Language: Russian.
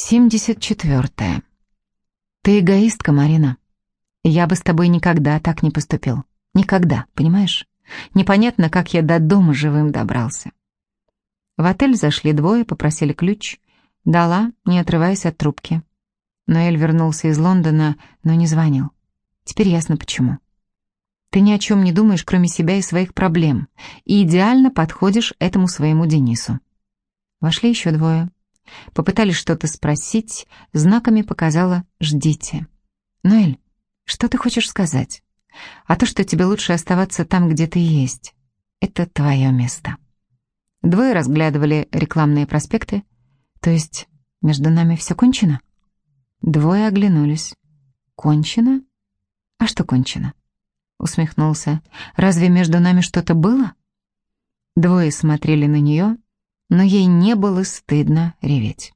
Семьдесят четвертое. Ты эгоистка, Марина. Я бы с тобой никогда так не поступил. Никогда, понимаешь? Непонятно, как я до дома живым добрался. В отель зашли двое, попросили ключ. Дала, не отрываясь от трубки. Ноэль вернулся из Лондона, но не звонил. Теперь ясно почему. Ты ни о чем не думаешь, кроме себя и своих проблем, и идеально подходишь этому своему Денису. Вошли еще двое. Попытались что-то спросить, знаками показала «ждите». «Ноэль, что ты хочешь сказать? А то, что тебе лучше оставаться там, где ты есть. Это твое место». Двое разглядывали рекламные проспекты. То есть между нами все кончено? Двое оглянулись. Кончено? А что кончено? Усмехнулся. Разве между нами что-то было? Двое смотрели на нее, но ей не было стыдно реветь.